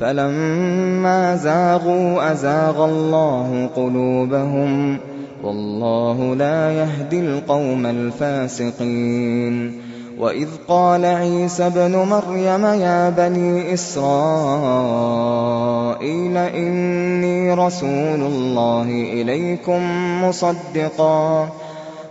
فَلَمَّا زَاغُوا أَزَاغَ اللَّهُ قُلُوبَهُمْ ۚ وَاللَّهُ لَا يَهْدِي الْقَوْمَ الْفَاسِقِينَ وَإِذْ قَالَ عِيسَى ابْنُ مَرْيَمَ يَا بَنِي إِسْرَائِيلَ إِنِّي رَسُولُ اللَّهِ إِلَيْكُم مُّصَدِّقًا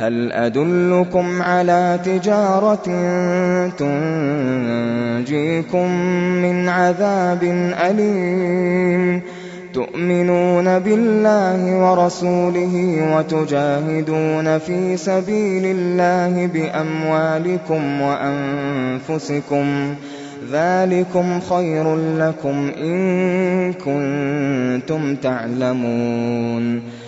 هل أدلكم على تجارة تنجيكم من عذاب أليم؟ تؤمنون بالله ورسوله وتجاهدون في سبيل الله بأموالكم وأنفسكم ذلكم خير لكم إن كنتم تعلمون.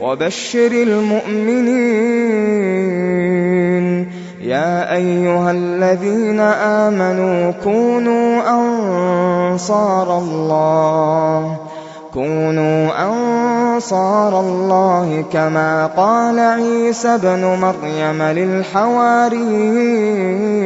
وَبَشِّرِ الْمُؤْمِنِينَ. يَا أَيُّهَا الَّذِينَ آمَنُوا كُونُوا أَنصَارَ اللَّهِ كَمَا قَالَ عِيسَى ابْنُ مَرْيَمَ لِلْحَوَارِيِّينَ.